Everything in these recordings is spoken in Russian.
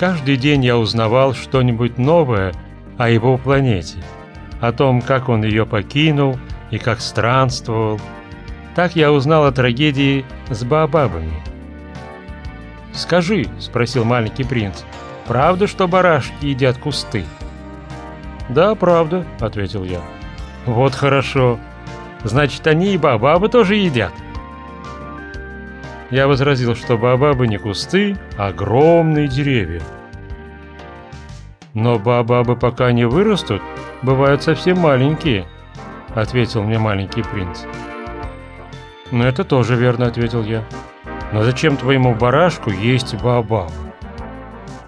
каждый день я узнавал что-нибудь новое о его планете, о том, как он ее покинул и как странствовал. Так я узнал о трагедии с Баобабами. «Скажи», — спросил маленький принц, — «правда, что барашки едят кусты?» «Да, правда», — ответил я. «Вот хорошо. Значит, они и бабабы тоже едят?» Я возразил, что бабабы не кусты, а огромные деревья. «Но бабабы пока не вырастут, бывают совсем маленькие», — ответил мне маленький принц. «Ну это тоже верно», — ответил я. «Но зачем твоему барашку есть баобаб?»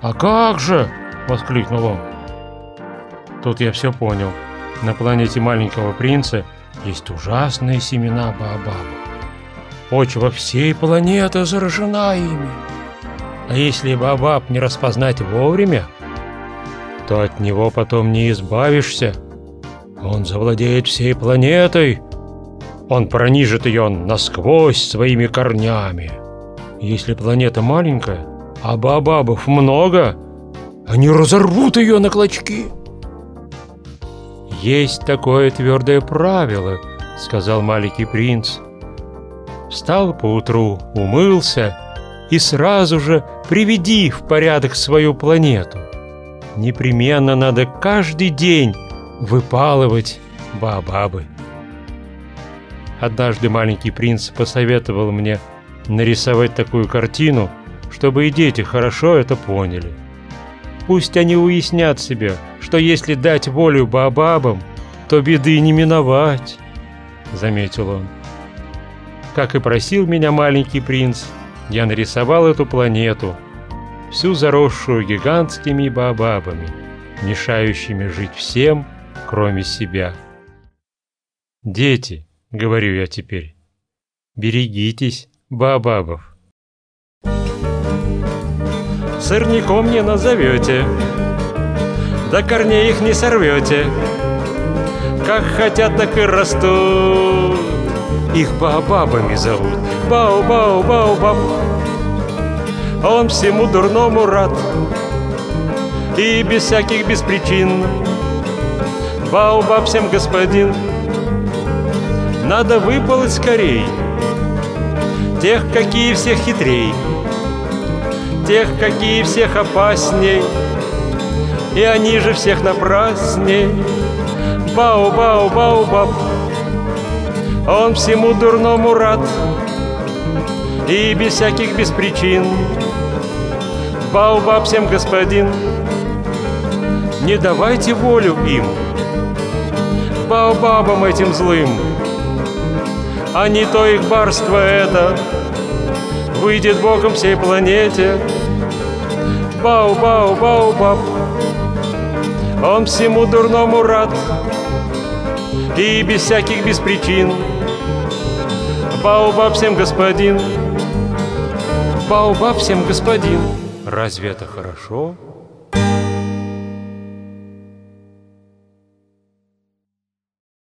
«А как же?» — воскликнул он. Тут я все понял. На планете маленького принца есть ужасные семена баобаба. Почва всей планеты заражена ими. А если баобаб не распознать вовремя, то от него потом не избавишься. Он завладеет всей планетой. Он пронижит ее насквозь своими корнями. Если планета маленькая, а баобабов много, они разорвут ее на клочки. «Есть такое твердое правило», — сказал маленький принц. Встал поутру, умылся и сразу же приведи в порядок свою планету. Непременно надо каждый день выпалывать бабабы. Однажды маленький принц посоветовал мне нарисовать такую картину, чтобы и дети хорошо это поняли. Пусть они уяснят себе, что если дать волю баобабам, то беды не миновать, — заметил он. Как и просил меня маленький принц, я нарисовал эту планету, всю заросшую гигантскими баобабами, мешающими жить всем, кроме себя. «Дети», — говорю я теперь, — «берегитесь баобабов» сырником не назовете, до корней их не сорвете. Как хотят, так и растут. Их баобабами зовут. Бау-бау-бау-баб. Он всему дурному рад. И без всяких без причин. Баобаб всем господин. Надо выпалоть скорей. Тех, какие всех хитрей тех, какие всех опасней, и они же всех напрасней. Бау-бау-бау-баб, он всему дурному рад, и без всяких без причин. Бау-баб всем господин, не давайте волю им, баобабам этим злым, а не то их барство это — выйдет богом всей планете. Бау-бау-бау-баб, он всему дурному рад, и без всяких без причин. Бау-баб всем господин, Бау-баб всем господин. Разве это хорошо?